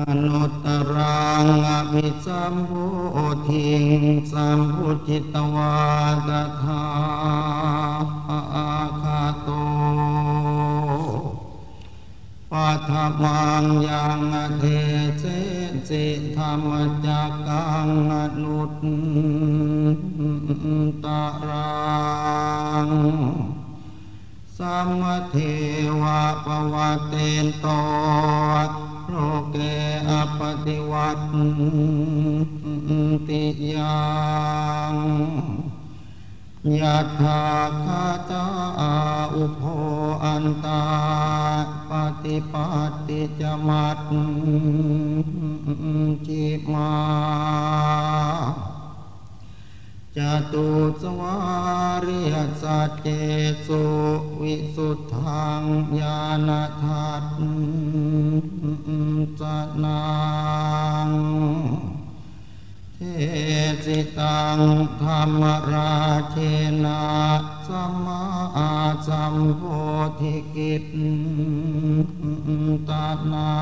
อนุตตรังอภิสัมโพธิงสัมพุจิตวาตถาอาคาโตปัทมังยังเทเสสิธรรมจักังอนุตตรังสัมเทวะปวัตเตนโต โลเกอปฏิวัตติยังยะถาคาตาอุโภอันตาปฏิปัติจมัตจิมา จตุสวาริยสัจเจสุวิสุทธังญาณทัตสนังเทสิตังธรรมราเชนะสัมมาสัมโพธิกิตตานั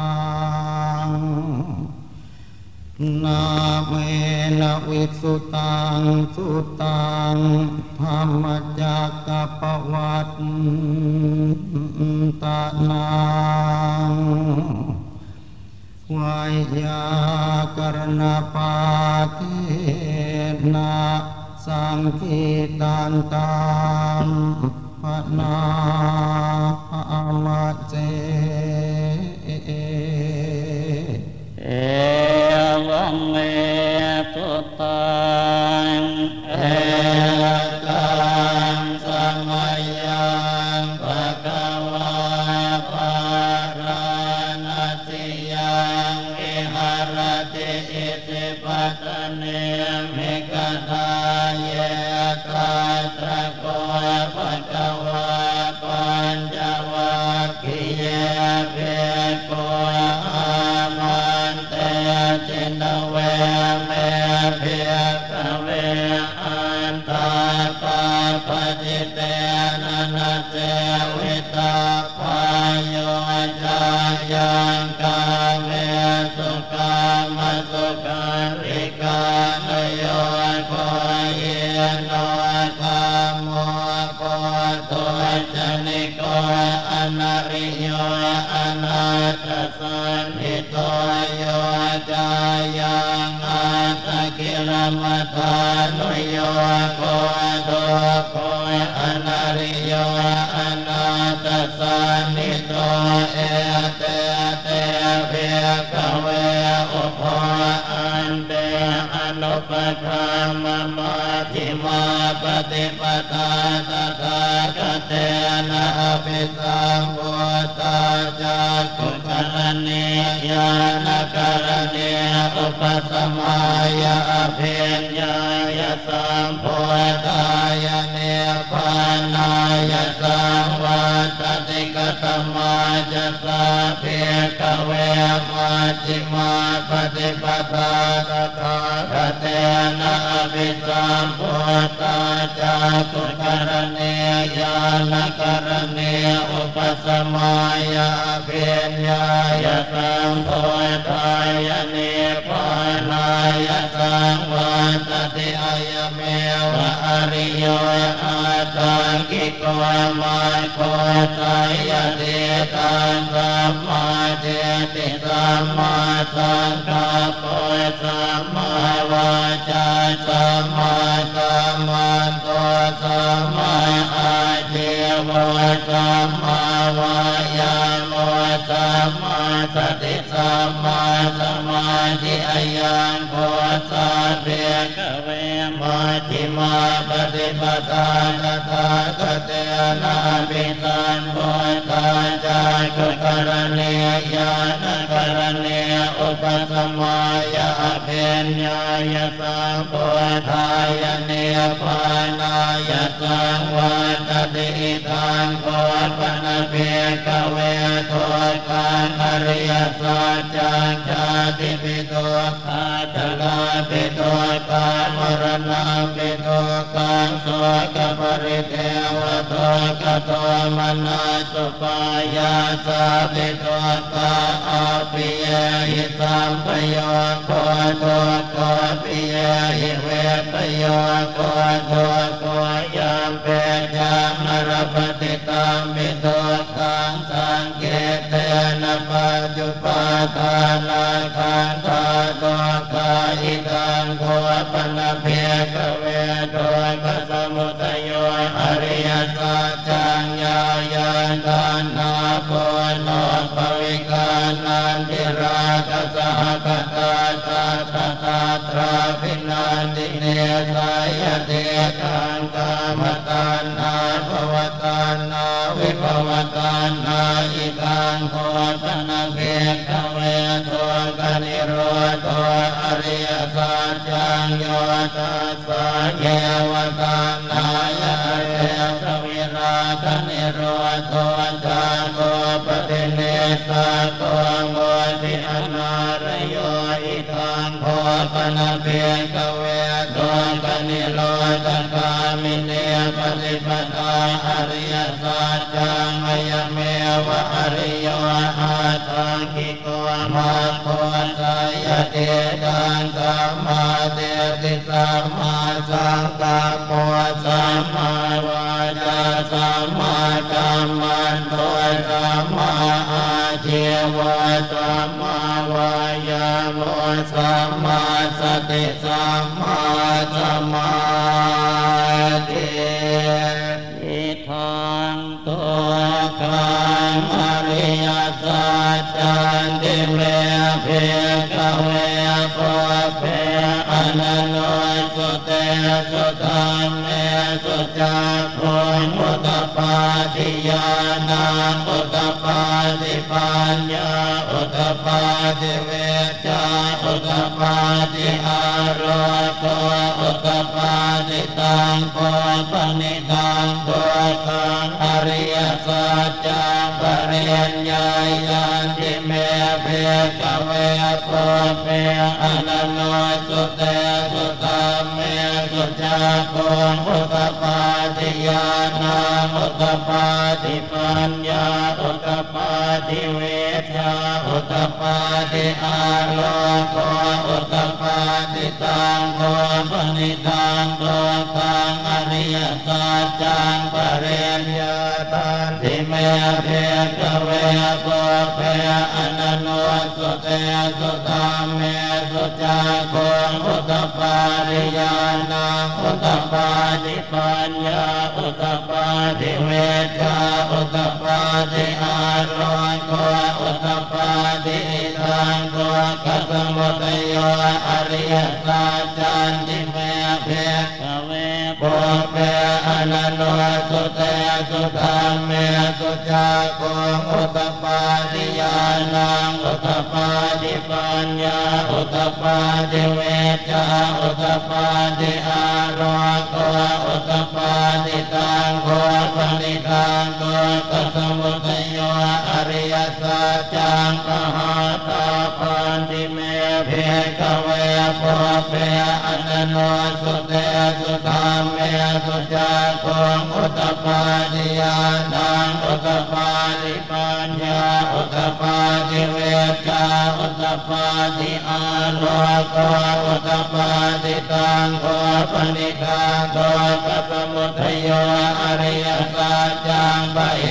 ง นาเมนะวิสุตังสุตังธรรมจักกปวัตตานังวายากรณปาเทนะสังคีตันตัมปนามาเจ วังเมตุตังเอตังสัมมายังปะกวะปารานติยังอิหารติอิติปัตเนมิกทาเย โตอนาริโยอนาตสันนิโตโยจายังอาตกิรมัทานุโยโคตุโคอนาริโยอนาตสันนิโตเอเต ปธรรมมาธิมาปฏิปทาตถาคเตนะอภิสัมพุทธาจากขุกรณียานกรณีอุปสมัยอภิญญายสัมโพธายเนปานายสังวัตติกตมาจะสาเพกเวม จิมาปฏิปทาตถาคเตนะอภิสัมพุทธาจากขุกรณียานกรณียอุปสมัยอภิญญายะสังพุทธายเนปานายะสังวัตติอายเมวะอริโย ตังกิโกมาโคตายเตตังสัมมาเจติสัมมาสังฆาโปสัมมาวาจาสัมมาสัมมันโตสัมมาอาเจวะสัมมา สัมมาสมาธิอายังโพสาเพียกเวมาธิมาปฏิปทาตถาคเตนะปิสันโพธาจารกุกรณียญานกรณียอุปสมัยอภิญญายสังโพธายเนปานายสังวัตติทางโคปนเพียกเว ริยสัจจาติปิโตคาตลาปิโตปามรณาปิโตกั งโสกปริเทวโตกโตมนาสุปายาสาปิโตตาอาปิยหิสัมปโยโคโตโคปิยหิเวตโยโคโตโคยามเปจามรปฏิตามิโตทังสังเกเตนะปัจจุปาทานาคันธาโตกาอิตังโคปนะเพกเวโต ราภินันติเนสายเตกังกามตานาภวตานาวิภวตานาอิตังโคตนะเพกเวโตกนิโรโตอริยสัจจังโยตัสสะเยวตานายะเรสวิราคนิโรโทังโพปนเพียกเวโตกนิโรธคามิเนปฏิปทาอริยสัจจังอายเมวะอริโยอาทังกิโกมาโพสายเตตังสัมมาเตติสัมมาสังกัปปะสัมมาวาจาสัมมากัมมันโตสัมมาอาชีวะ ติสัมมาสมาธิอิทังตัวกังอริยสัจจันติเมเพกเวปะเพอนันโนสุเตสุตัมเมสุจักขุมุตตปาทิยานังอุตตปาทิปัญญาอุตตปาทิเว ติอารโตอุตปาติตังโพปนิตังโพตังอริยสัจจังปริญญายันติ เมเพกเวโพเปอนันโนสุเตสุตัมเมสุจักขุอุตปาทิยานังอุตปาทิปัญญาอุตปาทิเวชาอุตปาทิอาโลโกอุตปาทิตังโกปนิตังโกตังอริยสัจจังปเรญญา เมเพกเวโกเพอนันโนสุเตสุตามเมสุจักขุอุตปาริยานังอุตปาติปัญญาอุตปาติเวชาอุตปาติอาโรโกอุตป ตังโกกัสมุตโยอริยสัจจันติเมเพกเวโปเปอนันโนสุเตสุธัมเมสุจักขุอุตปาทิยานังอุตปาทิปัญญาอุตปาทิเวชาอุตปาทิอาโรโกอุตปาทิตังโกปนิตังโกกสมุทโยอริยสัจจังหัน เวโปเปอันโนสุเตสุธัมเมสุจักขุอุตตปาทิยานังอุตตปาทิปัญญา อุตตปาทิเวชาอุตตปาทิอาโลโกอุตตปาทิตังโกปนิตังโกกัสมุทโยอริยสัจจังปะเอ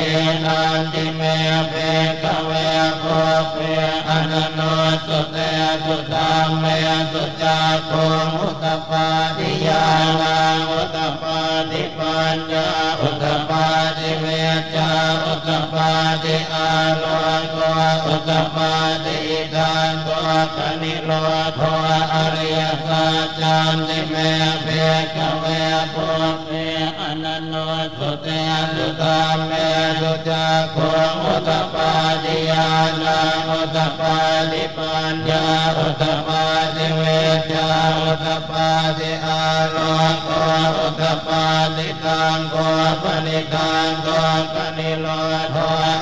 นันติเมเพกเวโกเปอนันโนสุเตสุตัมเมสุจักขุอุตตปาทิยานังอุตตปาทิปัญญาอุตตปาทิเวชาอุตตปาทิอาโลโกอุตปาทิตังโกกนิโรโทอริยสัจจันติเมเพกเวโพเปอ นันโนสุเตสุตัมเมสุจักขุอุตปาทิยานังอุตปาทิปัญญาอุตปาทิเวชาอุตปาทิอาโลโกอุตปาทิตังโกปนิตังโกปนิโลโท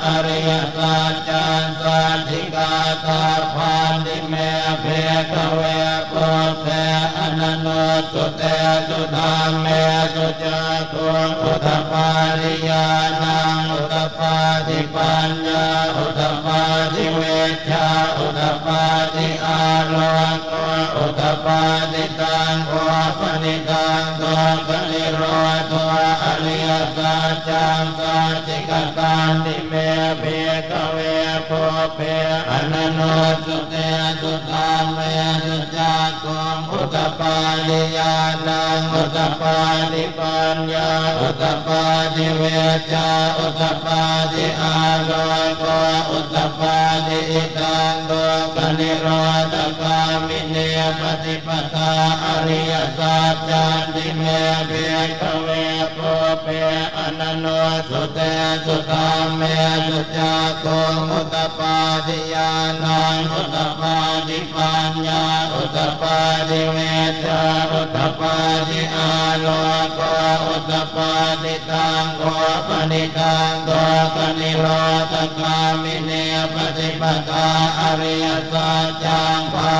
อริยสัจจันสันติกาตาพันติเมเพกเวโกเปอนัโน สุเตสุธรรมเมสุจตุอุตปาริยานังอุตปาติปัญญาอุตปาติเวชาอุตปาติอาโลกอุตปาติตังโอปนิตังตัวปนิโรธอริยสั จังสัจจิกตันติเมเภกเวโพเภอนันโนสุเตสุตามเมสุจักขุงอุตปาลิยานังอุตปาติปัญญาอุตปาติเวชาอุตปาติอาโลกอุตปาติอิตังตัวปนิโรธ กามิเนปฏิปทาอริย โพเภอนันโนสุเตสุตามเมสุจักอุตปาติญาณังอุตปาติปัญญาอุตปาติเวชาอุตปาติอาโลกอุตปาติตังโกปนิตังโตปนิโรธกามิเนปฏิปทาอริยสัจจังภ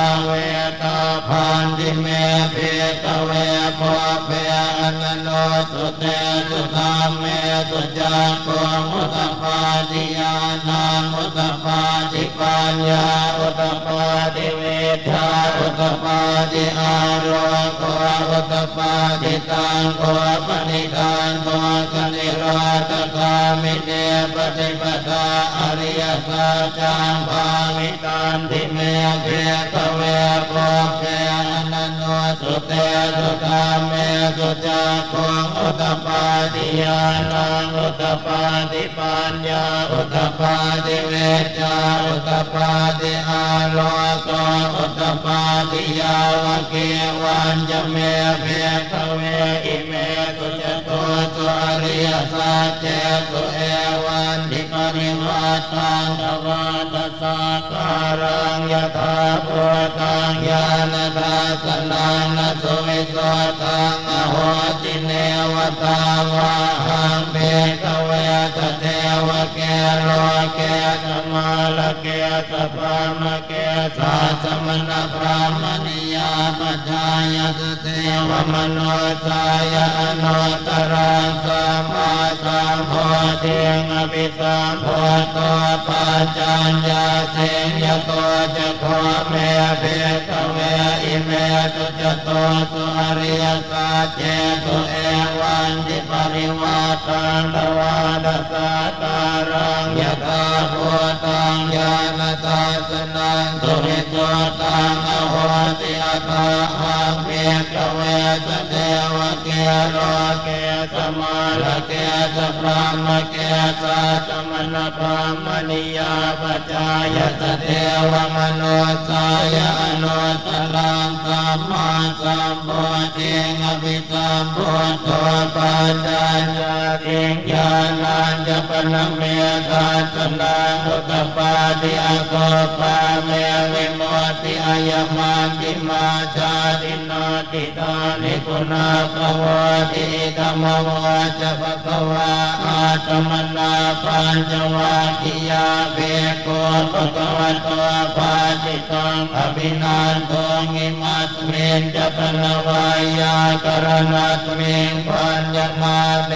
าเวตาพันติเมเภกเวโพเภอนันโนสุเตสุธรรมเมสุจักขุงอุตปาติญาณังอุตปาติปัญญาอุตปาติเวทาอุตปาติ โรโกอุตปาติตังโกปนิตังโกกนิโรตกามิเนปฏิปทาอริยสัจจังภาวิตันติเมเกตเวโกเกอนันโน สุเตสุตาเมสุจาคังอุตปาติยานังอุตปาติปัญญาอุตปาติเวจาอุตปาติอาโลกอุตปาติยาวเกวันจะเมเพทเวอิเม ริยสัจเจตุเอวันติปริวัตังตวาตสาการังยถาปุตังญาณทัสนังนสุวิโสตังอโหติเนวตาวาหังเบกเวตเทวเกโรามณียาปัจจายสเทวมโนสายอนุ ตตรังสัมมาสัมโพธิงอภิสัมโพธปัจจัญญาเมตุจโตสุอริยสัจเจตุเอวันติปริวาตังตวาดสาตารังยตาโพตังญาณตาสนังตุมิโตตังอโหติอัตาหังเพียกเวสเทวเกโลเกสมาลเกสพรามเกสาสมณพรามณียาปจจายสเทวมโนสายอนุตตรังสัมมาสัมโพธิงอภิสัมโพธปัญญาญาติญาณัญจปนเมตาสนังอุตปาติอโกปาเมวิโมติอายมันติมาชาตินาติตานิคุณาภวติธรรมวาจะภะคะวาอาตมนาปัญจวัคคียาเบโกภะคะวะโตปาติตังอภินันโตงิมัสเมนจะปนวายากรณัสเมงปัญญมาเบ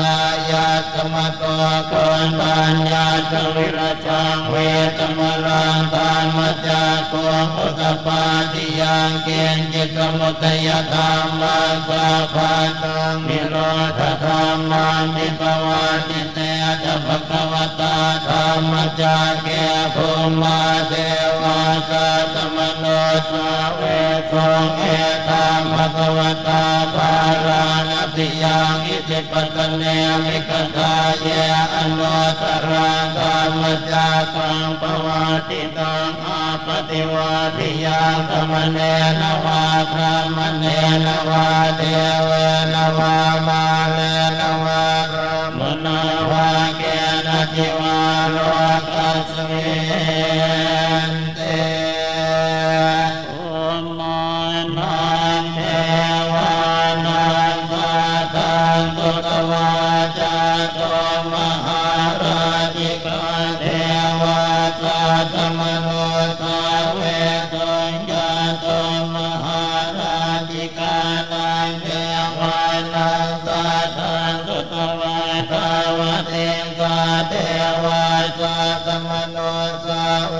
อายาสมะโตกนปัญญาจวิรจังเวตมรังตานมัจจาโกอุตปาติยังเกณฑ์จิตมุตยธรรมังสาภาตังนิโรธธรรมังนิปวาติเตจะภควตาธรรมจาเกภูมาเทวาสาตมโนสาเว ทงเอตามภควตาภาราณติยังอิติปตเนมิกตาเยอนุตรังธรรมจาตังปวาติตังอาปฏิวาติยังธรรมเนนวาพระมเนนวาเทเวนวามาเลนวารมนวาเกณจิวาโลกัสเว ตาตมโนตาเวตนยาตมหาราชิกานาเทวานังสานสุตวะตาวเทงสาเทวาสาตมโนสาเว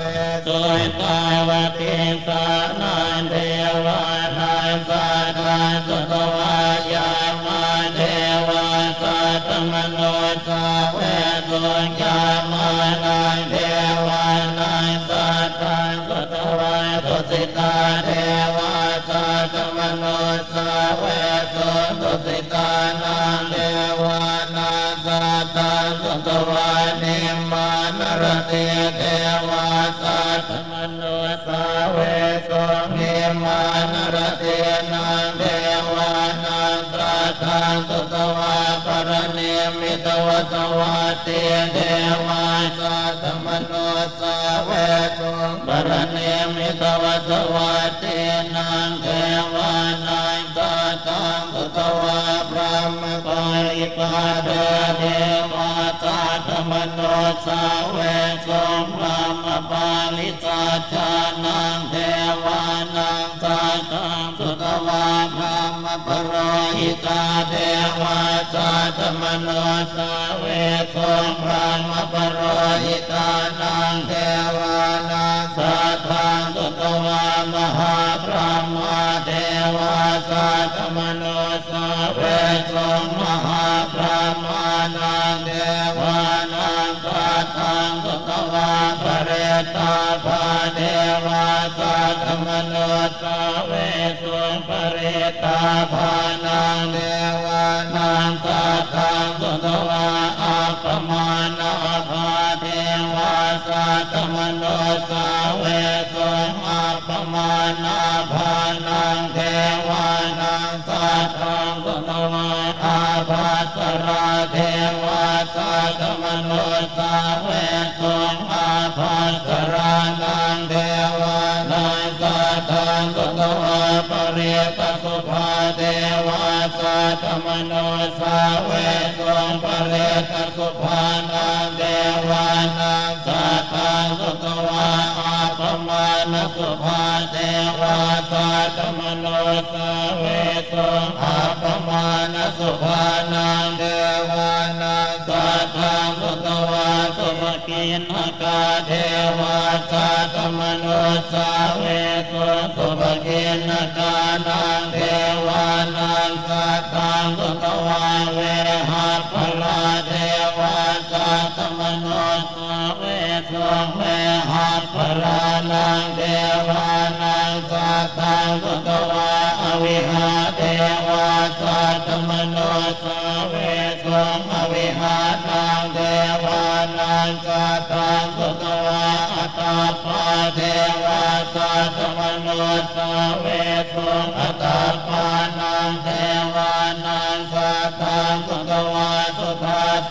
ตุนตาวเทงสา โนสเวสตุสิตานาเทวานาสัตตาสุตวานิมานรติเทวาสัตตมโนสเวสนิมานรตินาเทวานาสัตตาสุตวาปรเนมิตวสวัตเตเทวาสัตตมโนสเวสปรเนมิตวสวัตเตนางเทว ตุตวาพระมปาริปาเดเทวาสัตตมโนสาเวสุพระมปาลิสัจจานังเทวานางสัตตังสุตวาพระมปรหิตาเทวาสัตตมโนสาเวสุพระมปรหิตานังเทวานังต วามหาพระมาเทวาสัตมโนสเวสุมหาพระมานังเทวานังสัตตังสุตวาปเรตาภาเทวาสัตมโนสเวสุปเรตาภานังเทวานังสัตตังสุตวา ตมโนสาเวสุอัปมานาภานังเทวานังสัตตังสุตวาอาภัสราเทวาสัตมโนสาเวสุอาภัสรานังเทวานังสัตตังสุตวาปริปสุภาเทวาสัตมโนสาเวสุปริปสุภานังเทวานังสั ตตังสุตวาอาปมาณสุภาเทวาสัตตมโนสาเวสุอาปมาณสุภานังเทวานังสัตตังสุตวาสุภกินหกาเทวาสัตตมโนสาเวสุสุภกินหกานังเทวานังสัตตังสุตวาเวหัพลาเทวาสัตตมโนสาเว สุเวหัพลานังเทวานังสัตตังสุตวาอวิหาเทวาสัตตมโนสเวสุอวิหานังเทวานังสัตตังสุตวาอัตตาปาเทวาสัตตมโนสเวสุอัต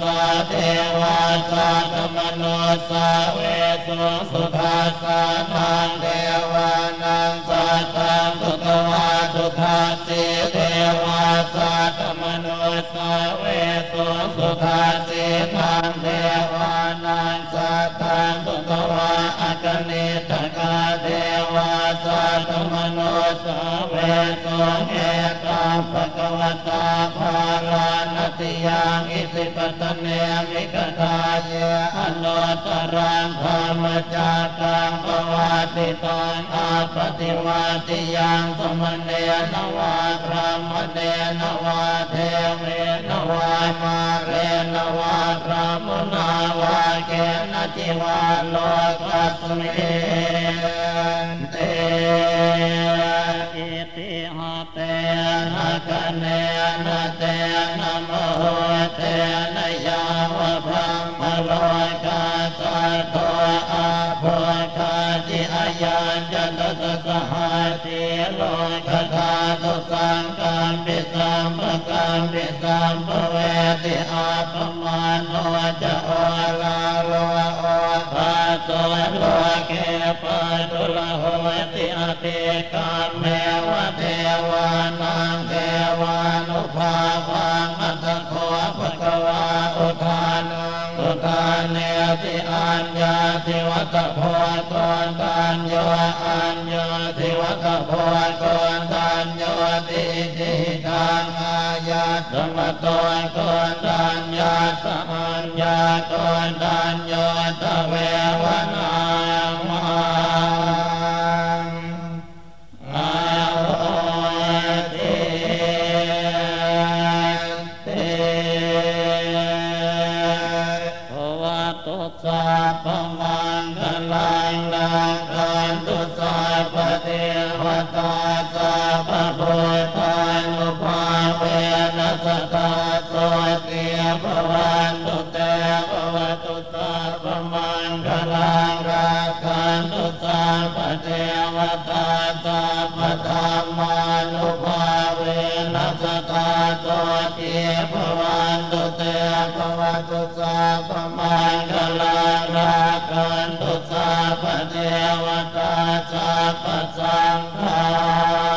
สะเทวาสัตตมโนสาเวสุสุทัสสะนังเทวานังสัตตังสุตวา ทัสสิเทวาสัตตมโนสาเวสุสุทัสสินังเทวานังสัตตังสุตวาอักเนตกาเทวาสัตตมโนสาเวสุเอตังปะกวตาภาลานติยังอิสิปตเนมิกทาเยอนุตรังธรรมจักกังปวาติตังอาปฏิวาติยังสมณเณนวาพระมเณนวาเทเมนวามาเรนวาพระมนาวาเกณจิวาโลกัสเมเตอิติหะเตนะคะเนนะเตนะโมเตนะยาวะพระมโลกาสโตอาภคาจิอายัญจันตสสหัสิโล ปิสัมปกัมปิสัมปเวติอาปมาโนจะโอลาโลโอภาโตโลเกปะตุลโหติอติกามเมวะเทวานังเทวานุภาวังอัตโคภะคะวาอุทานังอุทานเนติอัญญาติวัตโพตนตัญโยอัญโยติวัตโพตนตั ติจิตังอาญาสมะโตตนตัญญาสมัญญาตนตัญญาตเววนา ตุสาปมังคลาราคันตุสาปเทวตาสาปสังฆา